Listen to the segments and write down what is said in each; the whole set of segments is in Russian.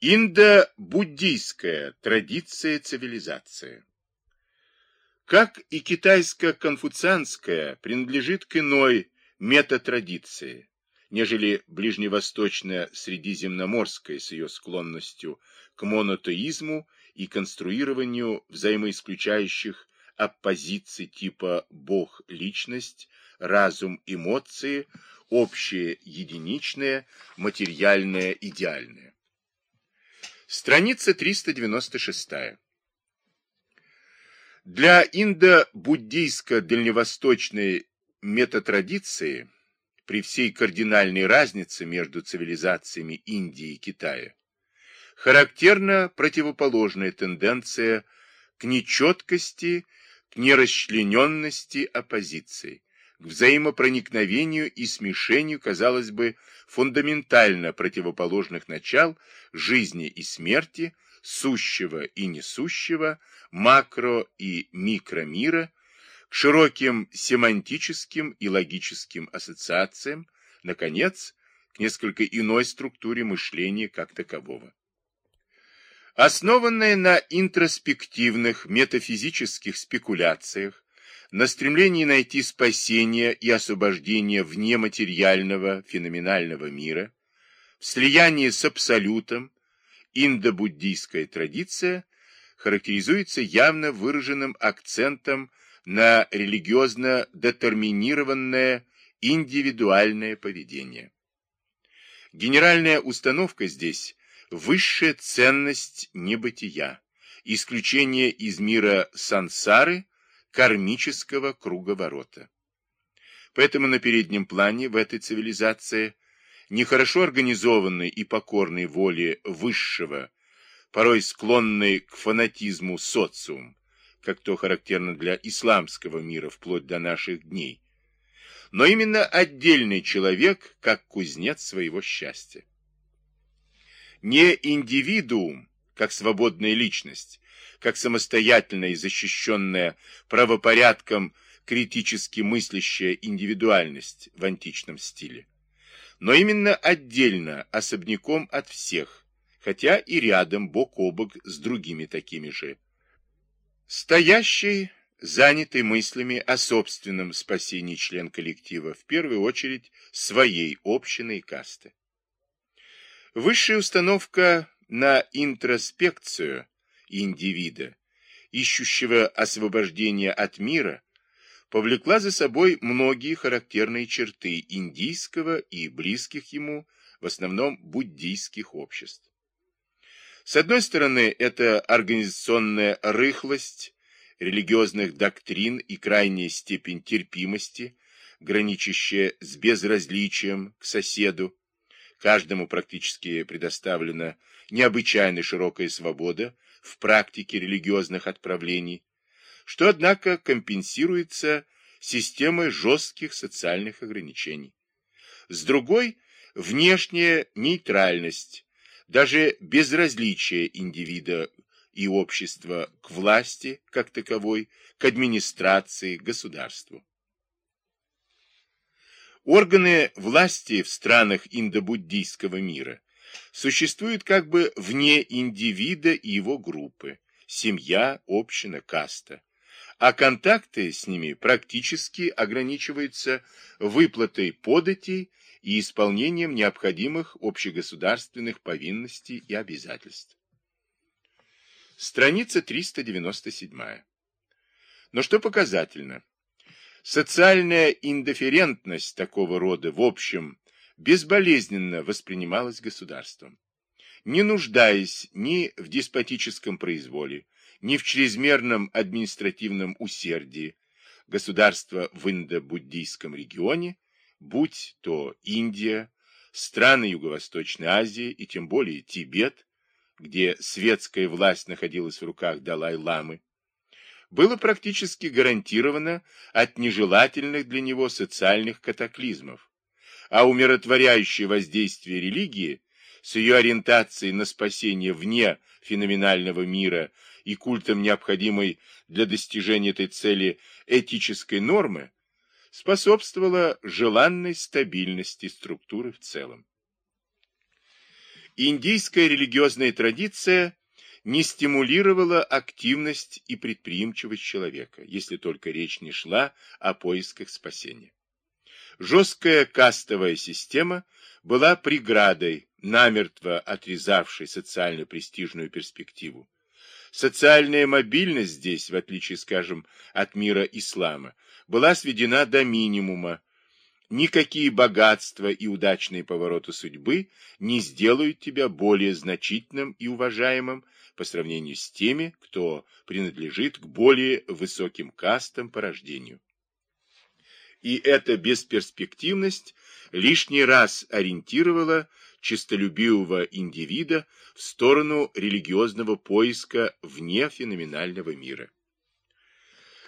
Индо-буддийская традиция цивилизации. Как и китайско-конфуцианская принадлежит к иной метатрадиции, нежели ближневосточная средиземноморская с ее склонностью к монотеизму и конструированию взаимоисключающих оппозиций типа «бог-личность», «разум-эмоции», «общее единичное», «материальное идеальное». Страница 396. Для индо-буддийско-дальневосточной метатрадиции при всей кардинальной разнице между цивилизациями Индии и Китая характерна противоположная тенденция к нечеткости, к нерасчлененности оппозиции, к взаимопроникновению и смешению, казалось бы, фундаментально противоположных начал жизни и смерти, сущего и несущего, макро- и микромира, к широким семантическим и логическим ассоциациям, наконец, к несколько иной структуре мышления как такового. Основанная на интроспективных метафизических спекуляциях, на стремлении найти спасение и освобождение вне материального феноменального мира, в слиянии с абсолютом, индобуддийская традиция характеризуется явно выраженным акцентом на религиозно детерминированное индивидуальное поведение. Генеральная установка здесь – высшая ценность небытия, исключение из мира сансары, кармического круговорота. Поэтому на переднем плане в этой цивилизации нехорошо организованной и покорной воле высшего, порой склонный к фанатизму социум, как то характерно для исламского мира вплоть до наших дней, но именно отдельный человек, как кузнец своего счастья. Не индивидуум, как свободная личность, как самостоятельная и защищенная правопорядком критически мыслящая индивидуальность в античном стиле, но именно отдельно, особняком от всех, хотя и рядом, бок о бок с другими такими же. Стоящий, занятый мыслями о собственном спасении член коллектива, в первую очередь своей общины и касты. Высшая установка на интроспекцию индивида, ищущего освобождения от мира, повлекла за собой многие характерные черты индийского и близких ему, в основном буддийских обществ. С одной стороны, это организационная рыхлость религиозных доктрин и крайняя степень терпимости, граничащая с безразличием к соседу. Каждому практически предоставлена необычайно широкая свобода в практике религиозных отправлений, что, однако, компенсируется системой жестких социальных ограничений. С другой – внешняя нейтральность, даже безразличие индивида и общества к власти как таковой, к администрации, государству. Органы власти в странах индобуддийского мира существуют как бы вне индивида и его группы, семья, община, каста а контакты с ними практически ограничиваются выплатой податей и исполнением необходимых общегосударственных повинностей и обязательств. Страница 397. Но что показательно? Социальная индифферентность такого рода в общем безболезненно воспринималась государством. Не нуждаясь ни в деспотическом произволе, ни в чрезмерном административном усердии государства в индо-буддийском регионе, будь то Индия, страны Юго-Восточной Азии и тем более Тибет, где светская власть находилась в руках Далай-ламы, было практически гарантировано от нежелательных для него социальных катаклизмов, а умиротворяющее воздействие религии с ее ориентацией на спасение вне феноменального мира и культом необходимой для достижения этой цели этической нормы, способствовало желанной стабильности структуры в целом. Индийская религиозная традиция не стимулировала активность и предприимчивость человека, если только речь не шла о поисках спасения. Жесткая кастовая система была преградой, намертво отрезавшей социально-престижную перспективу. Социальная мобильность здесь, в отличие, скажем, от мира ислама, была сведена до минимума, Никакие богатства и удачные повороты судьбы не сделают тебя более значительным и уважаемым по сравнению с теми, кто принадлежит к более высоким кастам по рождению. И эта бесперспективность лишний раз ориентировала чистолюбивого индивида в сторону религиозного поиска вне феноменального мира.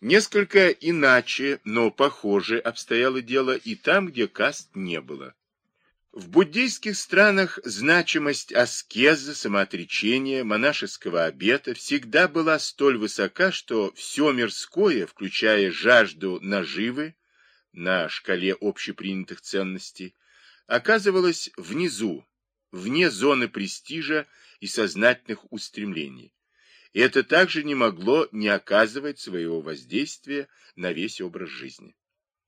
Несколько иначе, но похоже обстояло дело и там, где каст не было. В буддийских странах значимость аскезы, самоотречения, монашеского обета всегда была столь высока, что все мирское, включая жажду наживы на шкале общепринятых ценностей, оказывалось внизу, вне зоны престижа и сознательных устремлений и это также не могло не оказывать своего воздействия на весь образ жизни.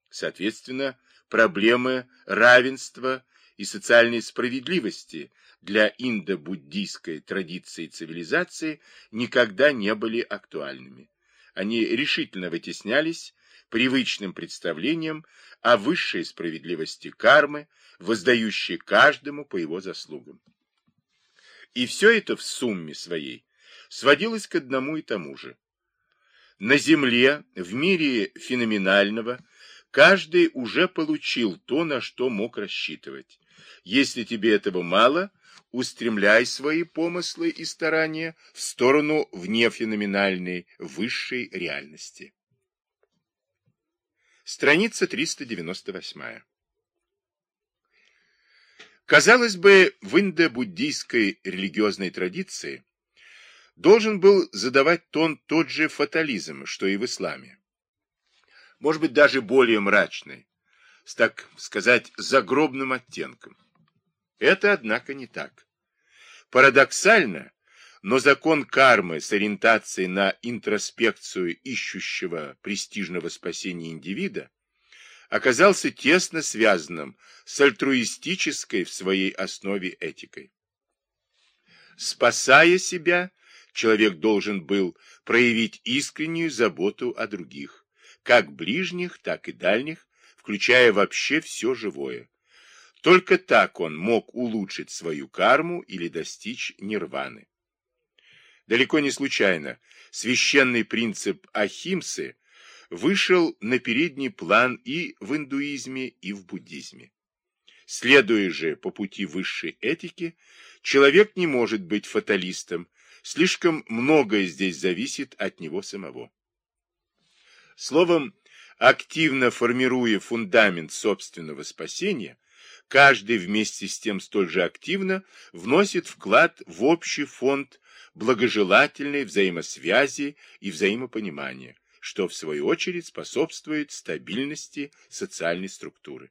Соответственно, проблемы равенства и социальной справедливости для индо-буддийской традиции цивилизации никогда не были актуальными. Они решительно вытеснялись привычным представлением о высшей справедливости кармы, воздающей каждому по его заслугам. И все это в сумме своей сводилось к одному и тому же. На Земле, в мире феноменального, каждый уже получил то, на что мог рассчитывать. Если тебе этого мало, устремляй свои помыслы и старания в сторону внефеноменальной, высшей реальности. Страница 398. Казалось бы, в индо-буддийской религиозной традиции должен был задавать тон тот же фатализм, что и в исламе. Может быть, даже более мрачный, с, так сказать, загробным оттенком. Это, однако, не так. Парадоксально, но закон кармы с ориентацией на интроспекцию ищущего престижного спасения индивида оказался тесно связанным с альтруистической в своей основе этикой. Спасая себя, человек должен был проявить искреннюю заботу о других, как ближних, так и дальних, включая вообще все живое. Только так он мог улучшить свою карму или достичь нирваны. Далеко не случайно священный принцип Ахимсы вышел на передний план и в индуизме, и в буддизме. Следуя же по пути высшей этики, человек не может быть фаталистом, Слишком многое здесь зависит от него самого. Словом, активно формируя фундамент собственного спасения, каждый вместе с тем столь же активно вносит вклад в общий фонд благожелательной взаимосвязи и взаимопонимания, что в свою очередь способствует стабильности социальной структуры.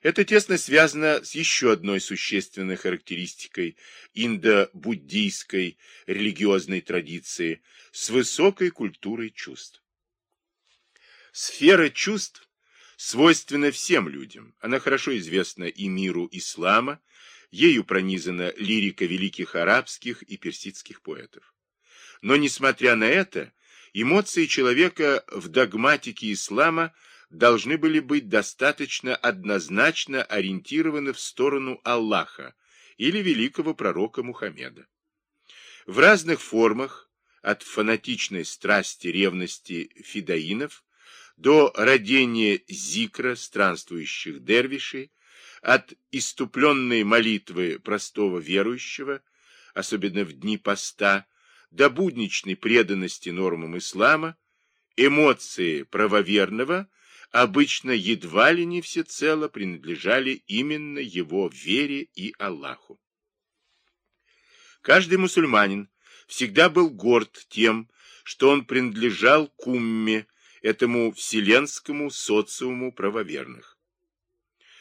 Это тесно связано с еще одной существенной характеристикой индо-буддийской религиозной традиции с высокой культурой чувств. Сфера чувств свойственна всем людям. Она хорошо известна и миру ислама, ею пронизана лирика великих арабских и персидских поэтов. Но, несмотря на это, эмоции человека в догматике ислама – должны были быть достаточно однозначно ориентированы в сторону Аллаха или великого пророка Мухаммеда. В разных формах, от фанатичной страсти ревности фидаинов до родения зикра странствующих дервишей, от иступленной молитвы простого верующего, особенно в дни поста, до будничной преданности нормам ислама, эмоции правоверного – обычно едва ли не всецело принадлежали именно его вере и Аллаху. Каждый мусульманин всегда был горд тем, что он принадлежал к умме, этому вселенскому социуму правоверных.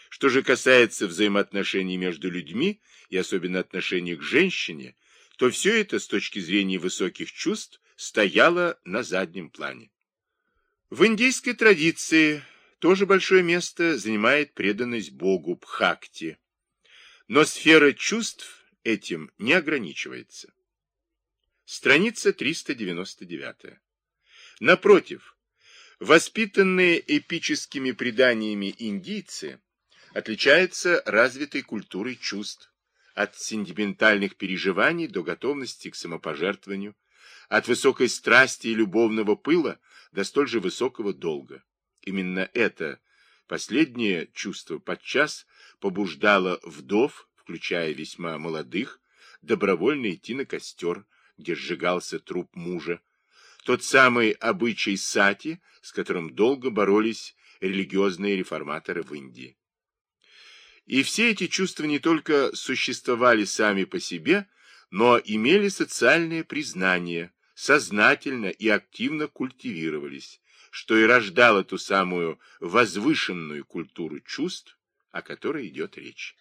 Что же касается взаимоотношений между людьми, и особенно отношений к женщине, то все это с точки зрения высоких чувств стояло на заднем плане. В индийской традиции тоже большое место занимает преданность Богу Бхакти, но сфера чувств этим не ограничивается. Страница 399. Напротив, воспитанные эпическими преданиями индийцы отличаются развитой культурой чувств, от сентиментальных переживаний до готовности к самопожертвованию, от высокой страсти и любовного пыла до столь же высокого долга. Именно это последнее чувство подчас побуждало вдов, включая весьма молодых, добровольно идти на костер, где сжигался труп мужа, тот самый обычай сати, с которым долго боролись религиозные реформаторы в Индии. И все эти чувства не только существовали сами по себе, но имели социальное признание, сознательно и активно культивировались, что и рождало ту самую возвышенную культуру чувств, о которой идет речь.